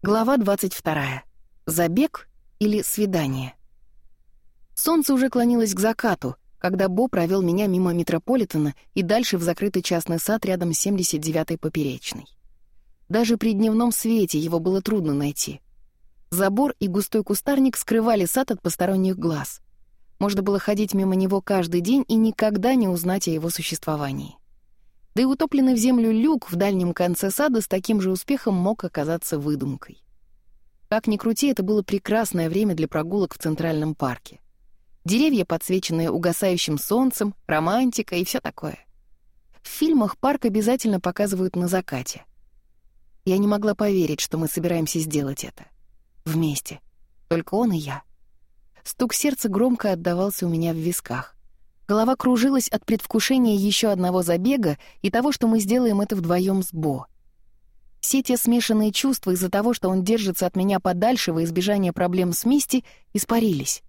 Глава 22. Забег или свидание. Солнце уже клонилось к закату, когда Бо провел меня мимо Метрополитена и дальше в закрытый частный сад рядом с 79-й поперечной. Даже при дневном свете его было трудно найти. Забор и густой кустарник скрывали сад от посторонних глаз. Можно было ходить мимо него каждый день и никогда не узнать о его существовании. Да и утопленный в землю люк в дальнем конце сада с таким же успехом мог оказаться выдумкой. Как ни крути, это было прекрасное время для прогулок в Центральном парке. Деревья, подсвеченные угасающим солнцем, романтика и все такое. В фильмах парк обязательно показывают на закате. Я не могла поверить, что мы собираемся сделать это. Вместе. Только он и я. Стук сердца громко отдавался у меня в висках. Голова кружилась от предвкушения еще одного забега и того, что мы сделаем это вдвоем с Бо. Все те смешанные чувства из-за того, что он держится от меня подальше во избежание проблем с Мисти, испарились.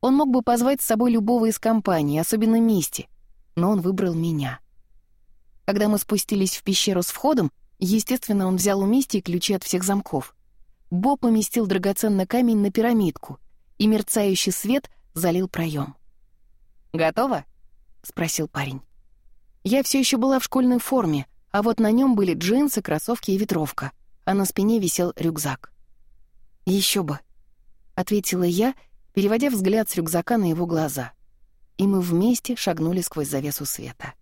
Он мог бы позвать с собой любого из компании, особенно Мисти, но он выбрал меня. Когда мы спустились в пещеру с входом, естественно, он взял у Мисти ключи от всех замков. Бо поместил драгоценный камень на пирамидку, и мерцающий свет залил проем. «Готово?» — спросил парень. Я все еще была в школьной форме, а вот на нем были джинсы, кроссовки и ветровка, а на спине висел рюкзак. Еще бы», — ответила я, переводя взгляд с рюкзака на его глаза. И мы вместе шагнули сквозь завесу света.